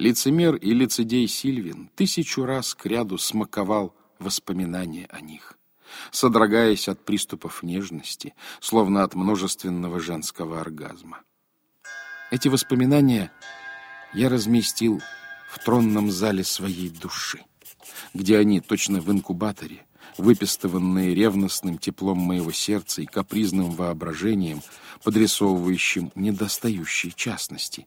Лицемер и лицедей Сильвин тысячу раз кряду смаковал воспоминания о них, содрогаясь от приступов нежности, словно от множественного женского оргазма. Эти воспоминания я разместил в тронном зале своей души, где они, точно в инкубаторе, выпистыванные ревностным теплом моего сердца и капризным воображением, подрисовывающим недостающие частности,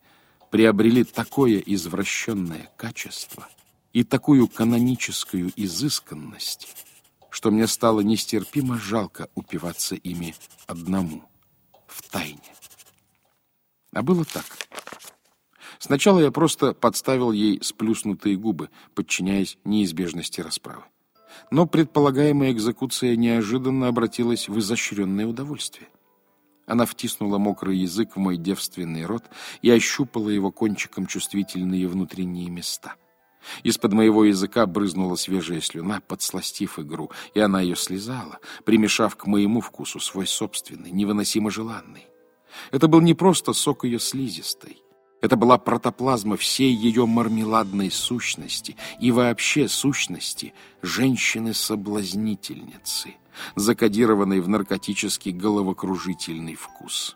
приобрели такое извращенное качество и такую каноническую изысканность, что мне стало нестерпимо жалко упиваться ими одному, в тайне. А было так. Сначала я просто подставил ей сплюснутые губы, подчиняясь неизбежности расправы. Но предполагаемая экзекуция неожиданно обратилась в изощренное удовольствие. Она втиснула мокрый язык в мой девственный рот и ощупала его кончиком чувствительные внутренние места. Из-под моего языка брызнула свежая слюна, подсластив игру, и она ее слезала, примешав к моему вкусу свой собственный, невыносимо желанный. Это был не просто сок ее слизистой. Это была протоплазма всей ее мармеладной сущности и вообще сущности женщины-соблазнительницы, закодированной в наркотический головокружительный вкус.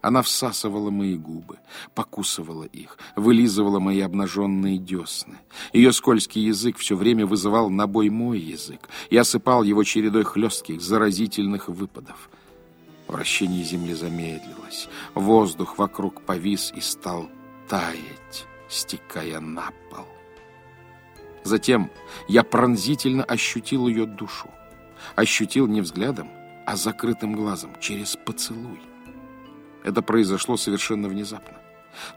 Она всасывала мои губы, покусывала их, вылизывала мои обнаженные десны. Ее скользкий язык все время вызывал на бой мой язык и осыпал его чередой хлестких, заразительных выпадов — Вращение Земли замедлилось. Воздух вокруг повис и стал таять, стекая на пол. Затем я пронзительно ощутил ее душу. Ощутил не взглядом, а закрытым глазом, через поцелуй. Это произошло совершенно внезапно.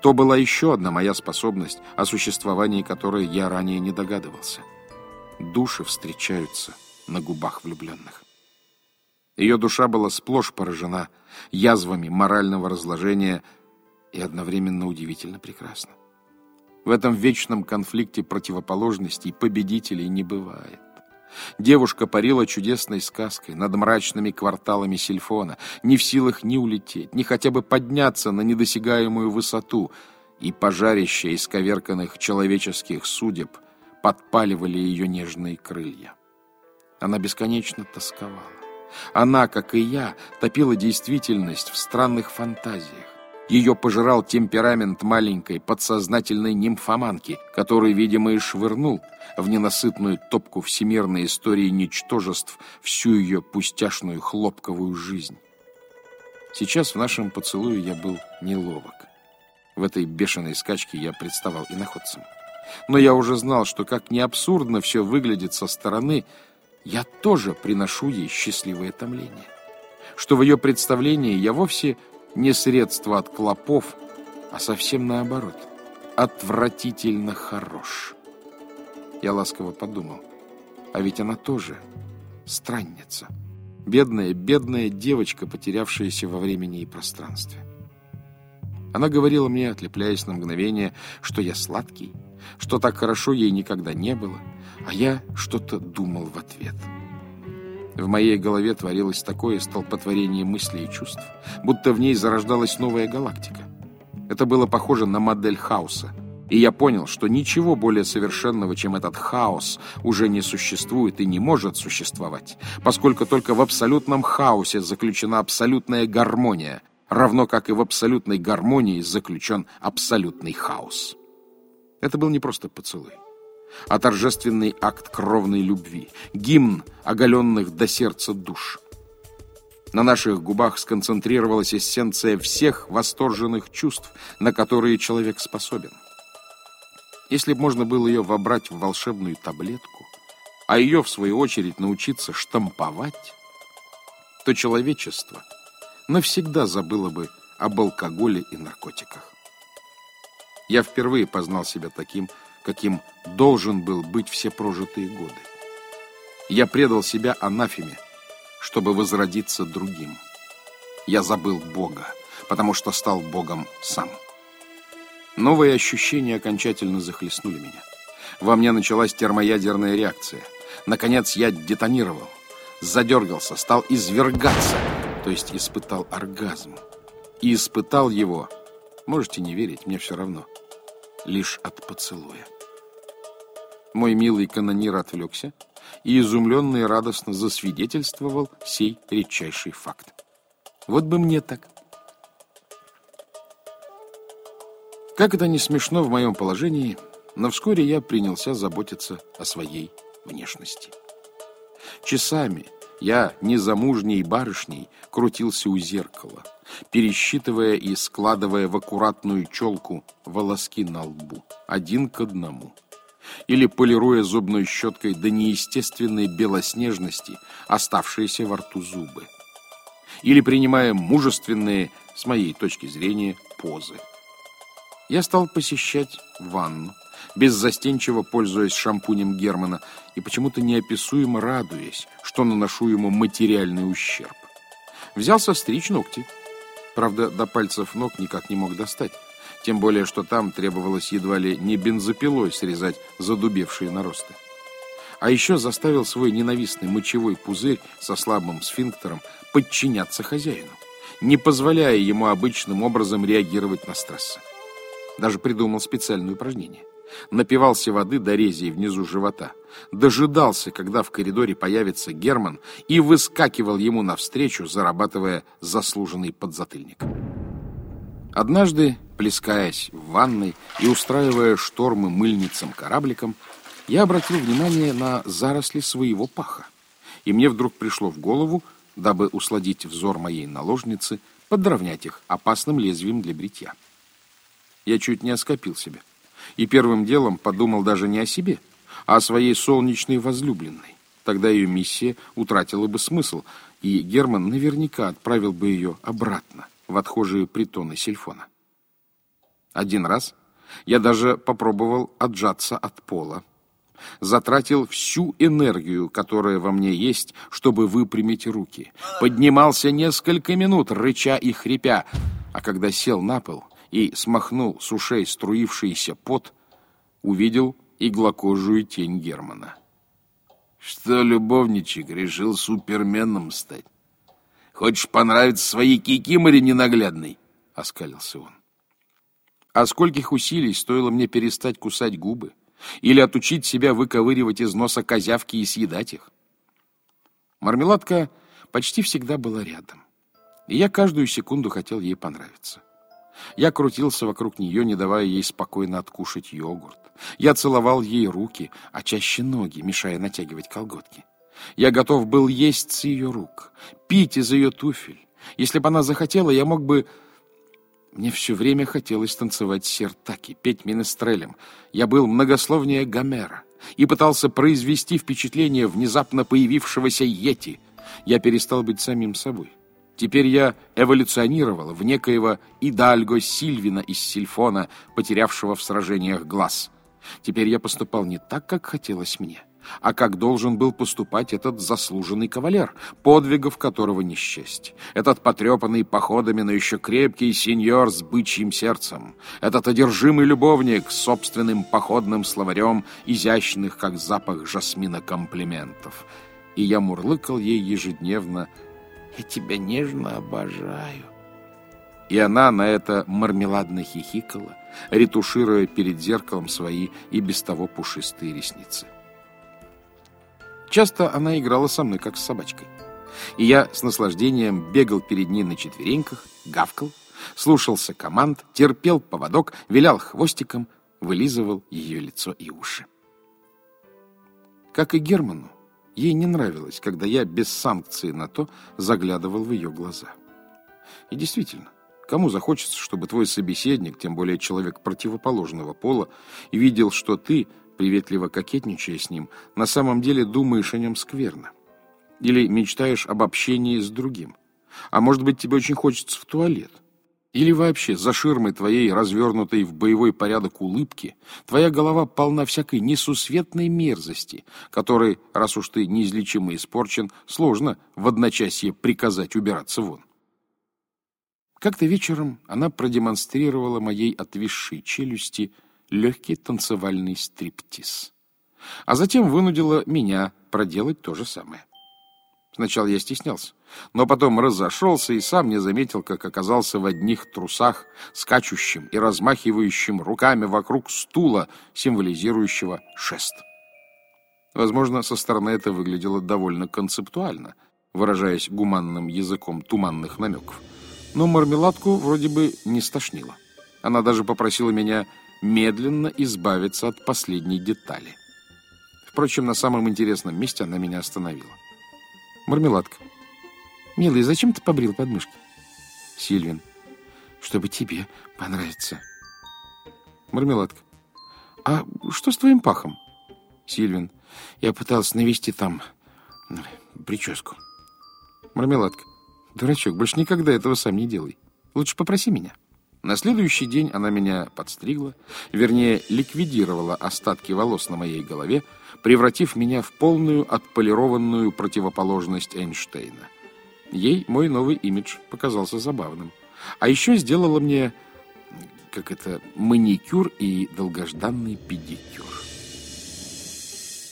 То была еще одна моя способность, о существовании которой я ранее не догадывался. Души встречаются на губах влюбленных. Ее душа была сплошь поражена язвами морального разложения и одновременно удивительно прекрасна. В этом вечном конфликте противоположностей победителей не бывает. Девушка парила чудесной сказкой над мрачными кварталами Сильфона, не в силах ни улететь, ни хотя бы подняться на недосягаемую высоту, и пожарища исковерканных человеческих судеб подпаливали ее нежные крылья. Она бесконечно тосковала. Она, как и я, топила действительность в странных фантазиях. Ее пожирал темперамент маленькой подсознательной нимфоманки, который, видимо, и швырнул в ненасытную топку всемирной истории ничтожеств всю ее пустяшную хлопковую жизнь. Сейчас в нашем поцелуе я был неловок. В этой бешеной скачке я представал иноходцем. Но я уже знал, что как не абсурдно все выглядит со стороны – я тоже приношу ей счастливое томление. Что в ее представлении я вовсе не средство от клопов, а совсем наоборот, отвратительно хорош. Я ласково подумал, а ведь она тоже странница. Бедная, бедная девочка, потерявшаяся во времени и пространстве. Она говорила мне, отлепляясь на мгновение, что я сладкий, что так хорошо ей никогда не было, а я что-то думал в ответ. В моей голове творилось такое столпотворение мыслей и чувств, будто в ней зарождалась новая галактика. Это было похоже на модель хаоса, и я понял, что ничего более совершенного, чем этот хаос, уже не существует и не может существовать, поскольку только в абсолютном хаосе заключена абсолютная гармония, равно как и в абсолютной гармонии заключен абсолютный хаос. Это был не просто поцелуй, а торжественный акт кровной любви, гимн оголенных до сердца душ. На наших губах сконцентрировалась эссенция всех восторженных чувств, на которые человек способен. Если бы можно было ее вобрать в волшебную таблетку, а ее, в свою очередь, научиться штамповать, то человечество навсегда забыло бы об алкоголе и наркотиках. Я впервые познал себя таким, каким должен был быть все прожитые годы. Я предал себя анафеме, чтобы возродиться другим. Я забыл Бога, потому что стал Богом сам. Новые ощущения окончательно захлестнули меня. Во мне началась термоядерная реакция. Наконец я детонировал, задергался, стал извергаться, то есть испытал оргазм. И испытал его Можете не верить, мне все равно. лишь от поцелуя. Мой милый канонир отвлекся и изумленно и радостно засвидетельствовал сей редчайший факт. Вот бы мне так. Как это не смешно в моем положении, но вскоре я принялся заботиться о своей внешности. Часами я, незамужней барышней, крутился у зеркала, пересчитывая и складывая в аккуратную челку волоски на лбу, один к одному. Или полируя зубной щеткой до неестественной белоснежности оставшиеся во рту зубы. Или принимая мужественные, с моей точки зрения, позы. Я стал посещать ванну, беззастенчиво пользуясь шампунем Германа и почему-то неописуемо радуясь, что наношу ему материальный ущерб. Взялся стричь ногти. Правда, до пальцев ног никак не мог достать. Тем более, что там требовалось едва ли не бензопилой срезать задубевшие наросты. А еще заставил свой ненавистный мочевой пузырь со слабым сфинктером подчиняться хозяину, не позволяя ему обычным образом реагировать на стрессы. Даже придумал специальное упражнение. Напивался воды до рези внизу живота. Дожидался, когда в коридоре появится Герман, и выскакивал ему навстречу, зарабатывая заслуженный подзатыльник. Однажды, плескаясь в ванной и устраивая штормы мыльницам-корабликом, я обратил внимание на заросли своего паха. И мне вдруг пришло в голову, дабы усладить взор моей наложницы, подровнять их опасным лезвием для бритья. Я чуть не оскопил себя. И первым делом подумал даже не о себе, а о своей солнечной возлюбленной. Тогда ее миссия утратила бы смысл, и Герман наверняка отправил бы ее обратно в отхожие притоны Сильфона. Один раз я даже попробовал отжаться от пола. Затратил всю энергию, которая во мне есть, чтобы выпрямить руки. Поднимался несколько минут, рыча и хрипя, а когда сел на пол — и смахнул с ушей струившийся пот, увидел иглокожую тень Германа. Что, любовничек, решил суперменом стать? Хочешь понравиться своей кикиморе ненаглядной? Оскалился он. А скольких усилий стоило мне перестать кусать губы или отучить себя выковыривать из носа козявки и съедать их? Мармеладка почти всегда была рядом, и я каждую секунду хотел ей понравиться. Я крутился вокруг нее, не давая ей спокойно откушать йогурт. Я целовал ей руки, а чаще ноги, мешая натягивать колготки. Я готов был есть с ее рук, пить из ее туфель. Если бы она захотела, я мог бы... Мне все время хотелось танцевать сертаки, петь минестрелем. Я был многословнее Гомера и пытался произвести впечатление внезапно появившегося Йети. Я перестал быть самим собой. Теперь я эволюционировал в некоего Идальго Сильвина из Сильфона, потерявшего в сражениях глаз. Теперь я поступал не так, как хотелось мне, а как должен был поступать этот заслуженный кавалер, подвигов которого не счесть. Этот потрепанный походами, но еще крепкий сеньор с бычьим сердцем. Этот одержимый любовник с собственным походным словарем, изящных, как запах жасмина, комплиментов. И я мурлыкал ей ежедневно я тебя нежно обожаю. И она на это мармеладно хихикала, ретушируя перед зеркалом свои и без того пушистые ресницы. Часто она играла со мной, как с собачкой. И я с наслаждением бегал перед ней на четвереньках, гавкал, слушался команд, терпел поводок, вилял хвостиком, вылизывал ее лицо и уши. Как и Герману, Ей не нравилось, когда я без санкции на то заглядывал в ее глаза. И действительно, кому захочется, чтобы твой собеседник, тем более человек противоположного пола, видел, что ты, приветливо кокетничая с ним, на самом деле думаешь о нем скверно? Или мечтаешь об общении с другим? А может быть, тебе очень хочется в туалет? Или вообще за ширмой твоей, развернутой в боевой порядок улыбки, твоя голова полна всякой несусветной мерзости, которой, раз уж ты неизлечимо испорчен, сложно в одночасье приказать убираться вон. Как-то вечером она продемонстрировала моей отвисшей челюсти легкий танцевальный стриптиз. А затем вынудила меня проделать то же самое. Сначала я стеснялся, но потом разошелся и сам не заметил, как оказался в одних трусах, скачущим и размахивающим руками вокруг стула, символизирующего шест. Возможно, со стороны это выглядело довольно концептуально, выражаясь гуманным языком туманных намеков. Но мармеладку вроде бы не стошнило. Она даже попросила меня медленно избавиться от последней детали. Впрочем, на самом интересном месте она меня остановила. Мармеладка. Милый, зачем ты побрил подмышки? Сильвин. Чтобы тебе понравиться. Мармеладка. А что с твоим пахом? Сильвин. Я пытался навести там прическу. Мармеладка. Дурачок, больше никогда этого сам не делай. Лучше попроси меня. На следующий день она меня подстригла, вернее, ликвидировала остатки волос на моей голове, превратив меня в полную отполированную противоположность Эйнштейна. Ей мой новый имидж показался забавным. А еще сделала мне, как это, маникюр и долгожданный педикюр.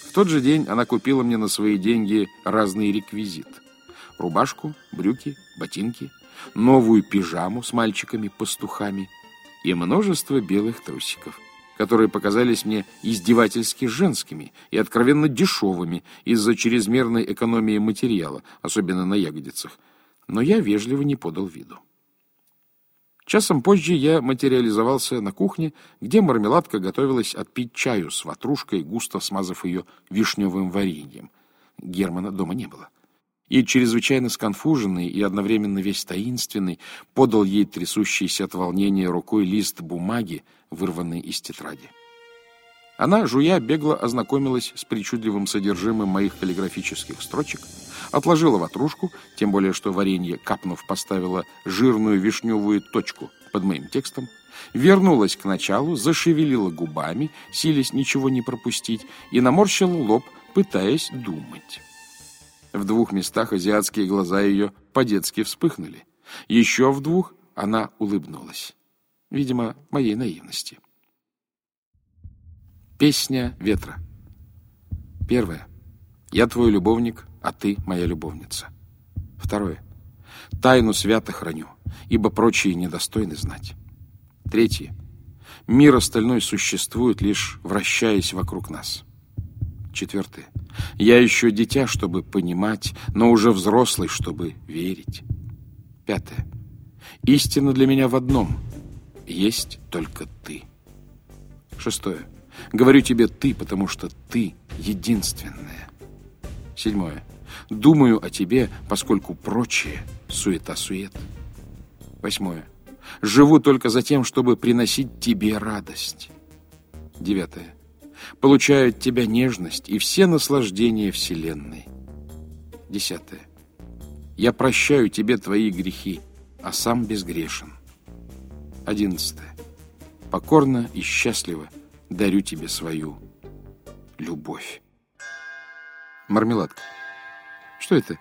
В тот же день она купила мне на свои деньги разный реквизит. Рубашку, брюки, ботинки, новую пижаму с мальчиками-пастухами и множество белых трусиков которые показались мне издевательски женскими и откровенно дешевыми из-за чрезмерной экономии материала, особенно на ягодицах. Но я вежливо не подал виду. Часом позже я материализовался на кухне, где мармеладка готовилась отпить чаю с ватрушкой, густо смазав ее вишневым вареньем. Германа дома не было. И, чрезвычайно сконфуженный и одновременно весь таинственный, подал ей трясущийся от волнения рукой лист бумаги, вырванный из тетради. Она, жуя, бегло ознакомилась с причудливым содержимым моих каллиграфических строчек, отложила ватрушку, тем более что варенье, капнув, поставила жирную вишневую точку под моим текстом, вернулась к началу, зашевелила губами, силясь ничего не пропустить, и наморщила лоб, пытаясь думать. В двух местах азиатские глаза ее по-детски вспыхнули. Еще в двух она улыбнулась. Видимо, моей наивности. Песня ветра. Первое. Я твой любовник, а ты моя любовница. Второе. Тайну свято храню, ибо прочие недостойны знать. Третье. Мир остальной существует, лишь вращаясь вокруг нас. Четвертое. Я еще дитя, чтобы понимать, но уже взрослый, чтобы верить. Пятое. Истина для меня в одном — есть только ты. Шестое. Говорю тебе ты, потому что ты единственная. Седьмое. Думаю о тебе, поскольку прочее суета-сует. Восьмое. Живу только за тем, чтобы приносить тебе радость. Девятое. Получаю от тебя нежность и все наслаждения Вселенной. Десятое. Я прощаю тебе твои грехи, а сам безгрешен. Одиннадцатое. Покорно и счастливо дарю тебе свою любовь. Мармеладка. Что это?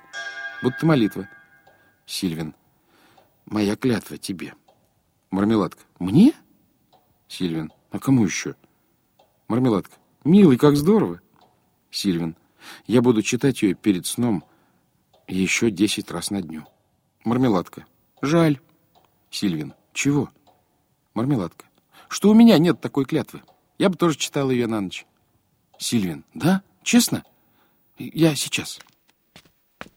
Будто молитва. Сильвин. Моя клятва тебе. Мармеладка. Мне? Сильвин. А кому еще? Мармеладка. Милый, как здорово. Сильвин. Я буду читать ее перед сном еще десять раз на дню. Мармеладка. Жаль. Сильвин. Чего? Мармеладка. Что у меня нет такой клятвы. Я бы тоже читал ее на ночь. Сильвин. Да? Честно? Я сейчас.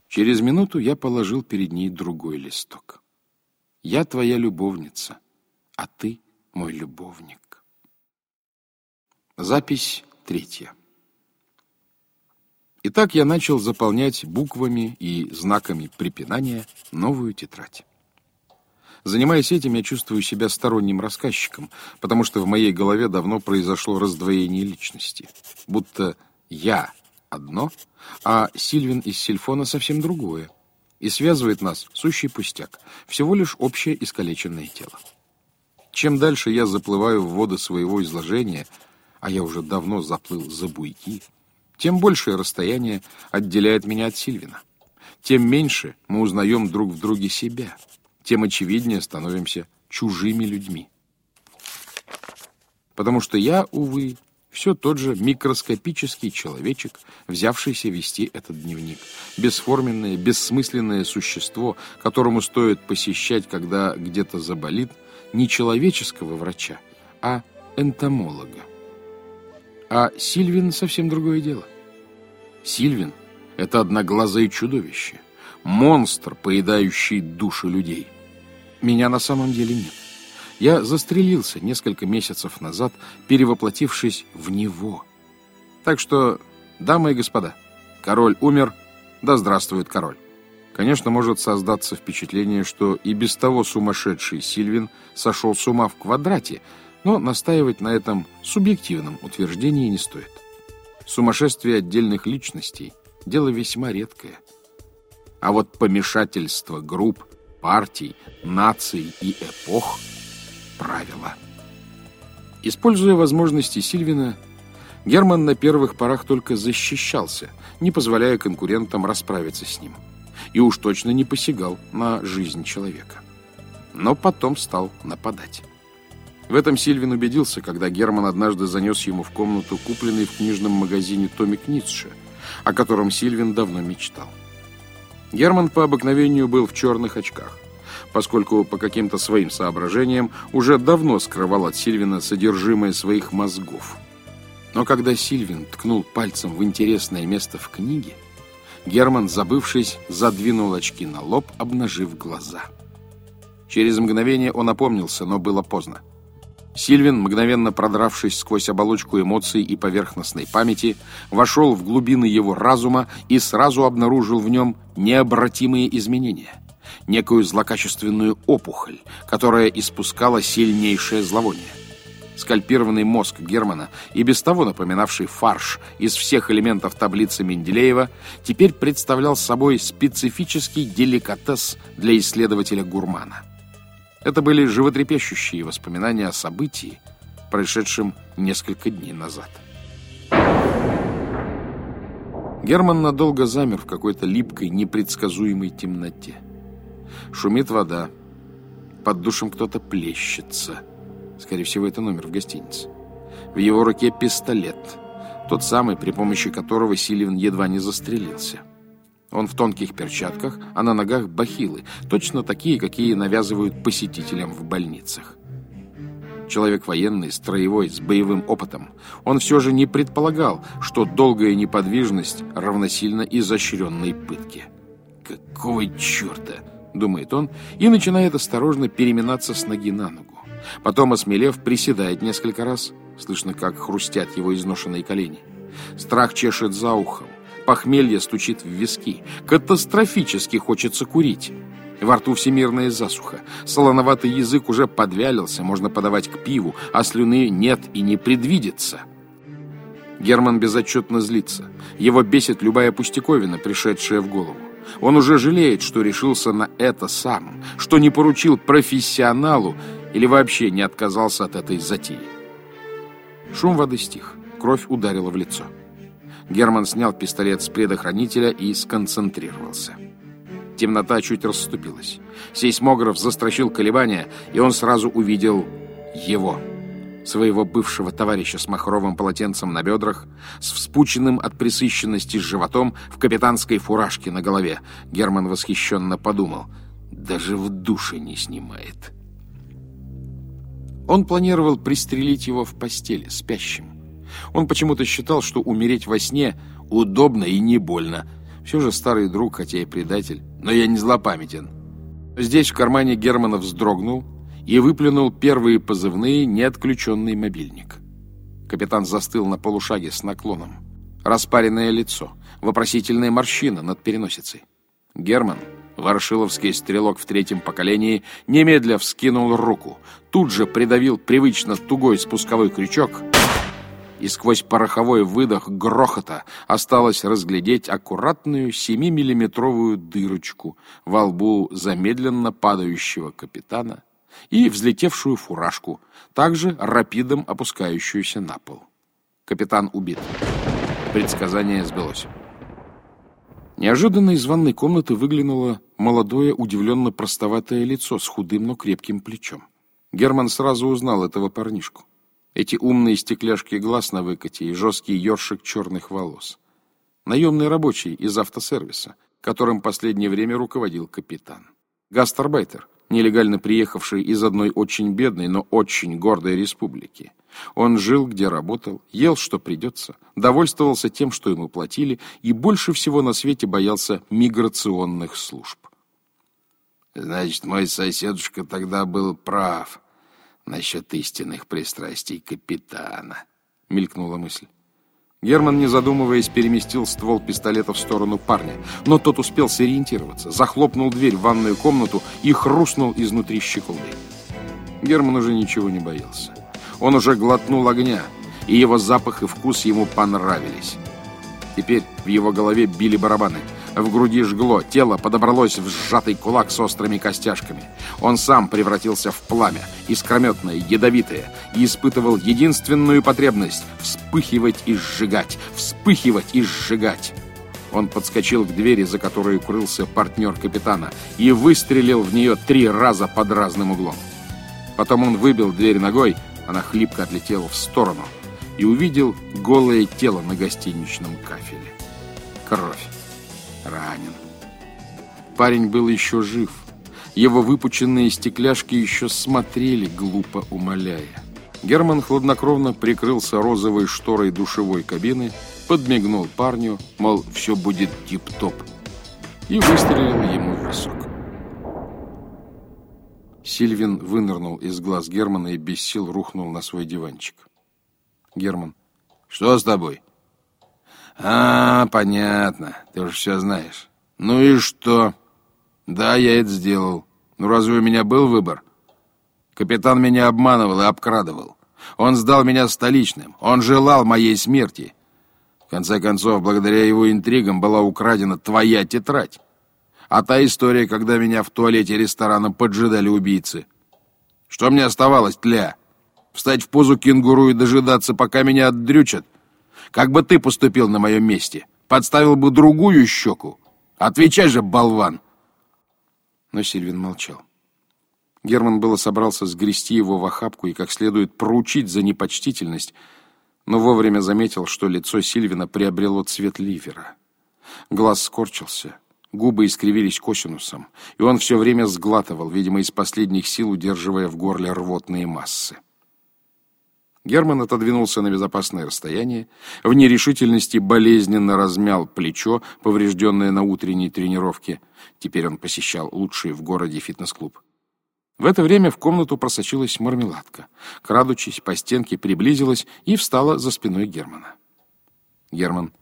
Через минуту я положил перед ней другой листок. Я твоя любовница, а ты мой любовник. Запись третья. Итак, я начал заполнять буквами и знаками препинания новую тетрадь. Занимаясь этим, я чувствую себя сторонним рассказчиком, потому что в моей голове давно произошло раздвоение личности. Будто я одно, а Сильвин из Сильфона совсем другое. И связывает нас сущий пустяк, всего лишь общее искалеченное тело. Чем дальше я заплываю в воды своего изложения, а я уже давно заплыл за буйки, тем большее расстояние отделяет меня от Сильвина. Тем меньше мы узнаем друг в друге себя — тем очевиднее становимся чужими людьми. Потому что я, увы, Все тот же микроскопический человечек, взявшийся вести этот дневник. Бесформенное, бессмысленное существо, которому стоит посещать, когда где-то заболит, не человеческого врача, а энтомолога. А Сильвин совсем другое дело. Сильвин — это одноглазое чудовище, монстр, поедающий души людей. Меня на самом деле нет. Я застрелился несколько месяцев назад, перевоплотившись в него. Так что, дамы и господа, король умер, да здравствует король. Конечно, может создаться впечатление, что и без того сумасшедший Сильвин сошел с ума в квадрате, но настаивать на этом субъективном утверждении не стоит. Сумасшествие отдельных личностей – дело весьма редкое. А вот помешательство групп, партий, наций и эпох – правила. Используя возможности Сильвина, Герман на первых порах только защищался, не позволяя конкурентам расправиться с ним. И уж точно не посягал на жизнь человека. Но потом стал нападать. В этом Сильвин убедился, когда Герман однажды занес ему в комнату купленный в книжном магазине томик Ницше, о котором Сильвин давно мечтал. Герман по обыкновению был в черных очках поскольку по каким-то своим соображениям уже давно скрывал от Сильвина содержимое своих мозгов. Но когда Сильвин ткнул пальцем в интересное место в книге, Герман, забывшись, задвинул очки на лоб, обнажив глаза. Через мгновение он опомнился, но было поздно. Сильвин, мгновенно продравшись сквозь оболочку эмоций и поверхностной памяти, вошел в глубины его разума и сразу обнаружил в нем необратимые изменения – некую злокачественную опухоль, которая испускала сильнейшее зловоние. Скальпированный мозг Германа, и без того напоминавший фарш из всех элементов таблицы Менделеева, теперь представлял собой специфический деликатес для исследователя-гурмана. Это были животрепещущие воспоминания о событии, происшедшем несколько дней назад. Герман надолго замер в какой-то липкой, непредсказуемой темноте. Шумит вода. Под душем кто-то плещется. Скорее всего, это номер в гостинице. В его руке пистолет. Тот самый, при помощи которого Сильвин едва не застрелился. Он в тонких перчатках, а на ногах бахилы, точно такие, какие навязывают посетителям в больницах. Человек военный, строевой, с боевым опытом. Он все же не предполагал, что долгая неподвижность равносильно изощренной пытке. Какого черта? думает он, и начинает осторожно переминаться с ноги на ногу. Потом, осмелев, приседает несколько раз. Слышно, как хрустят его изношенные колени. Страх чешет за ухом. Похмелье стучит в виски. Катастрофически хочется курить. Во рту всемирная засуха. Солоноватый язык уже подвялился, можно подавать к пиву, а слюны нет и не предвидится. Герман безотчетно злится. Его бесит любая пустяковина, пришедшая в голову. Он уже жалеет, что решился на это сам, что не поручил профессионалу или вообще не отказался от этой затеи. Шум воды стих, кровь ударила в лицо. Герман снял пистолет с предохранителя и сконцентрировался. Темнота чуть расступилась. Сейсмограф застрочил колебания, и он сразу увидел его своего бывшего товарища с махровым полотенцем на бедрах, с вспученным от присыщенности животом в капитанской фуражке на голове. Герман восхищенно подумал, даже в душе не снимает. Он планировал пристрелить его в постели, спящим. Он почему-то считал, что умереть во сне удобно и не больно. Все же старый друг, хотя и предатель, но я не злопамятен. Здесь в кармане Германа вздрогнул, и выплюнул первые позывные неотключенный мобильник. Капитан застыл на полушаге с наклоном. Распаренное лицо, вопросительная морщина над переносицей. Герман, ворошиловский стрелок в третьем поколении, немедля вскинул руку, тут же придавил привычно тугой спусковой крючок, и сквозь пороховой выдох грохота осталось разглядеть аккуратную 7-миллиметровую дырочку во лбу замедленно падающего капитана и взлетевшую фуражку, также рапидом опускающуюся на пол. Капитан убит. Предсказание сбылось. Неожиданно из ванной комнаты выглянуло молодое, удивленно простоватое лицо с худым, но крепким плечом. Герман сразу узнал этого парнишку. Эти умные стекляшки глаз на выкате и жесткий ёршик черных волос. Наемный рабочий из автосервиса, которым последнее время руководил капитан. Гастарбайтер, нелегально приехавший из одной очень бедной, но очень гордой республики. Он жил, где работал, ел, что придется, довольствовался тем, что ему платили, и больше всего на свете боялся миграционных служб. Значит, мой соседушка тогда был прав насчет истинных пристрастий капитана, мелькнула мысль. Герман, не задумываясь, переместил ствол пистолета в сторону парня, но тот успел сориентироваться, захлопнул дверь в ванную комнату и хрустнул изнутри щеколдой. Герман уже ничего не боялся. Он уже глотнул огня, и его запах и вкус ему понравились. Теперь в его голове били барабаны — в груди жгло, тело подобралось в сжатый кулак с острыми костяшками. Он сам превратился в пламя, искрометное, ядовитое, и испытывал единственную потребность — вспыхивать и сжигать, вспыхивать и сжигать. Он подскочил к двери, за которой укрылся партнер капитана, и выстрелил в нее три раза под разным углом. Потом он выбил дверь ногой, она хлипко отлетела в сторону, и увидел голое тело на гостиничном кафеле. Кровь ранен. Парень был еще жив. Его выпученные стекляшки еще смотрели, глупо умоляя. Герман хладнокровно прикрылся розовой шторой душевой кабины, подмигнул парню, мол, все будет тип-топ, и выстрелил ему в висок. Сильвин вынырнул из глаз Германа и без сил рухнул на свой диванчик. Герман. «Что с тобой?» «А, понятно. Ты уж все знаешь. Ну и что? Да, я это сделал. Ну разве у меня был выбор? Капитан меня обманывал и обкрадывал. Он сдал меня столичным. Он желал моей смерти. В конце концов, благодаря его интригам была украдена твоя тетрадь. А та история, когда меня в туалете ресторана поджидали убийцы. Что мне оставалось, тля? Встать в позу кенгуру и дожидаться, пока меня отдрючат? Как бы ты поступил на моем месте? Подставил бы другую щеку? Отвечай же, болван!» Но Сильвин молчал. Герман было собрался сгрести его в охапку и как следует проучить за непочтительность, но вовремя заметил, что лицо Сильвина приобрело цвет ливера. Глаз скорчился, губы искривились косинусом, и он все время сглатывал, видимо, из последних сил удерживая в горле рвотные массы. Герман отодвинулся на безопасное расстояние, в нерешительности болезненно размял плечо, поврежденное на утренней тренировке. Теперь он посещал лучший в городе фитнес-клуб. В это время в комнату просочилась мармеладка. Крадучись, по стенке приблизилась и встала за спиной Германа. Герман.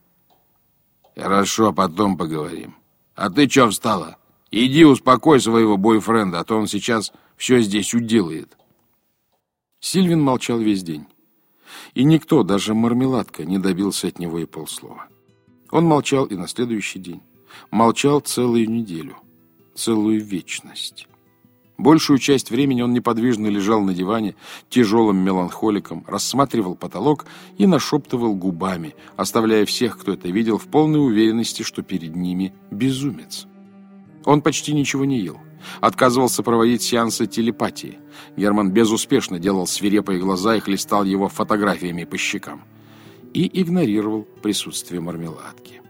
«Хорошо, потом поговорим. А ты чё встала? Иди успокой своего бойфренда, а то он сейчас все здесь уделает». Сильвин молчал весь день. И никто, даже мармеладка, не добился от него и полслова. Он молчал и на следующий день. Молчал целую неделю, целую вечность. Большую часть времени он неподвижно лежал на диване, тяжелым меланхоликом, рассматривал потолок и нашептывал губами, оставляя всех, кто это видел, в полной уверенности, что перед ними безумец. Он почти ничего не ел. Отказывался проводить сеансы телепатии. Герман безуспешно делал свирепые глаза и хлестал его фотографиями по щекам. И игнорировал присутствие мармеладки.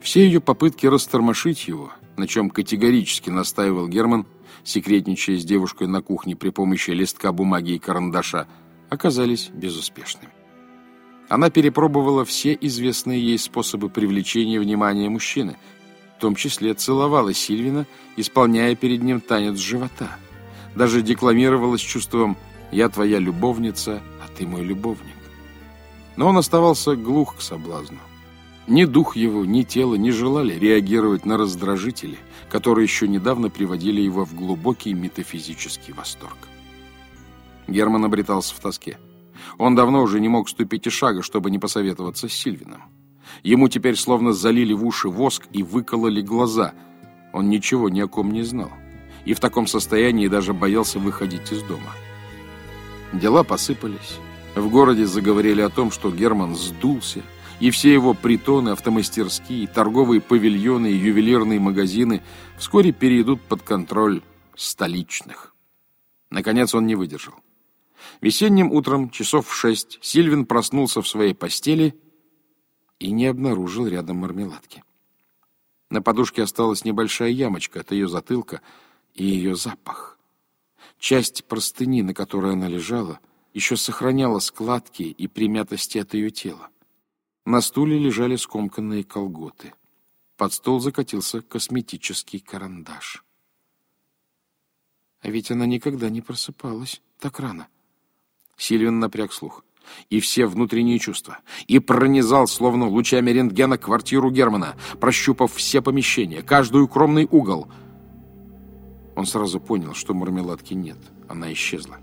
Все ее попытки растормошить его, на чем категорически настаивал Герман, секретничая с девушкой на кухне при помощи листка бумаги и карандаша, оказались безуспешными. Она перепробовала все известные ей способы привлечения внимания мужчины, в том числе целовала Сильвина, исполняя перед ним танец живота. Даже декламировала с чувством «Я твоя любовница, а ты мой любовник». Но он оставался глух к соблазну. Ни дух его, ни тело не желали реагировать на раздражители, которые еще недавно приводили его в глубокий метафизический восторг. Герман обретался в тоске. Он давно уже не мог ступить и шага, чтобы не посоветоваться с Сильвином. Ему теперь словно залили в уши воск и выкололи глаза. Он ничего ни о ком не знал. И в таком состоянии даже боялся выходить из дома. Дела посыпались. В городе заговорили о том, что Герман сдулся, и все его притоны, автомастерские, торговые павильоны и ювелирные магазины вскоре перейдут под контроль столичных. Наконец он не выдержал. Весенним утром, часов в шесть, Сильвин проснулся в своей постели и не обнаружил рядом мармеладки. На подушке осталась небольшая ямочка от ее затылка и ее запах. Часть простыни, на которой она лежала, еще сохраняла складки и примятости от ее тела. На стуле лежали скомканные колготы. Под стол закатился косметический карандаш. А ведь она никогда не просыпалась так рано. Сильвин напряг слух и все внутренние чувства, и пронизал, словно лучами рентгена, квартиру Германа, прощупав все помещения, каждый укромный угол. Он сразу понял, что мармеладки нет, она исчезла.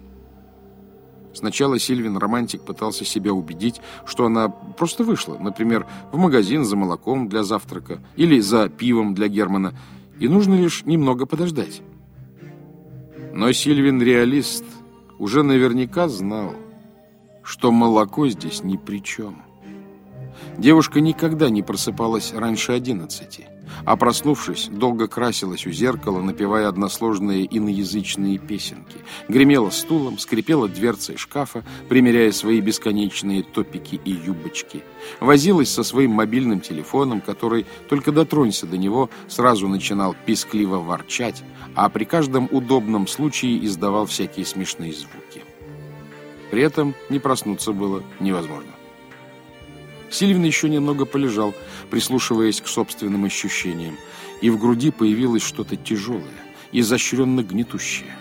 Сначала Сильвин, романтик, пытался себя убедить, что она просто вышла, например, в магазин за молоком для завтрака или за пивом для Германа, и нужно лишь немного подождать. Но Сильвин реалист уже наверняка знал, что молоко здесь ни при чем. Девушка никогда не просыпалась раньше одиннадцати, а проснувшись, долго красилась у зеркала, напевая односложные иноязычные песенки, гремела стулом, скрипела дверцей шкафа, примеряя свои бесконечные топики и юбочки, возилась со своим мобильным телефоном, который, только дотронься до него, сразу начинал пискливо ворчать, а при каждом удобном случае издавал всякие смешные звуки. При этом не проснуться было невозможно. Сильвин еще немного полежал, прислушиваясь к собственным ощущениям, и в груди появилось что-то тяжелое, изощренно гнетущее.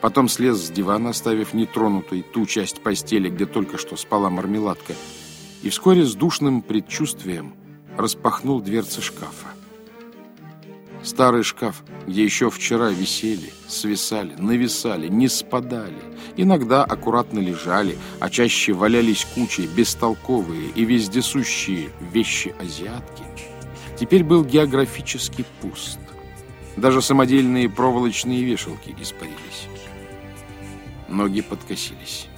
Потом слез с дивана, оставив нетронутой ту часть постели, где только что спала мармеладка, и вскоре с душным предчувствием распахнул дверцы шкафа. Старый шкаф, где еще вчера висели, свисали, нависали, не спадали, иногда аккуратно лежали, а чаще валялись кучей бестолковые и вездесущие вещи-азиатки, теперь был географически пуст. Даже самодельные проволочные вешалки испарились. Ноги подкосились.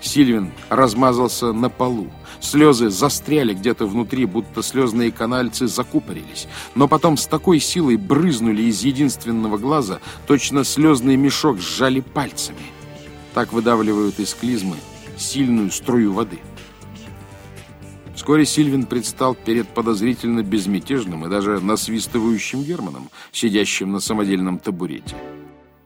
Сильвин размазался на полу, Слезы застряли где-то внутри, будто слезные канальцы закупорились. Но потом с такой силой брызнули из единственного глаза, точно слезный мешок сжали пальцами. Так выдавливают из клизмы сильную струю воды. Вскоре Сильвин предстал перед подозрительно безмятежным и даже насвистывающим Германом, сидящим на самодельном табурете.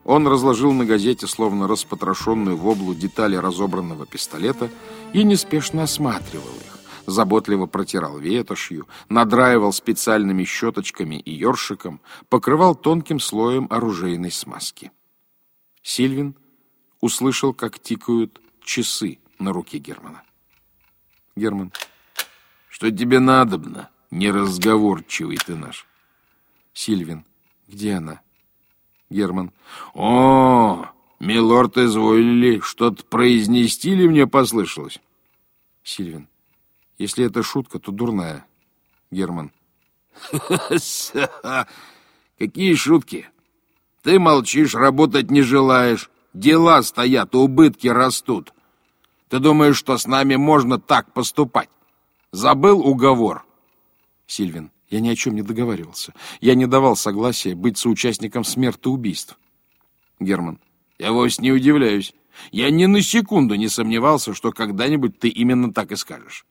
Он разложил на газете, словно распотрошенную в облу детали разобранного пистолета, и неспешно осматривал их, заботливо протирал ветошью, надраивал специальными щеточками и ёршиком, покрывал тонким слоем оружейной смазки. Сильвин услышал, как тикают часы на руке Германа. Герман. «Что тебе надобно, неразговорчивый ты наш?» Сильвин. «Где она?» Герман. О, милорд, изволили что-то произнести ли мне послышалось? Сильвин. Если это шутка, то дурная. Герман. Какие шутки? Ты молчишь, работать не желаешь. Дела стоят, убытки растут. Ты думаешь, что с нами можно так поступать? Забыл уговор? Сильвин. Я ни о чем не договаривался. Я не давал согласия быть соучастником смертоубийств. Герман. Я вовсе не удивляюсь. Я ни на секунду не сомневался, что когда-нибудь ты именно так и скажешь.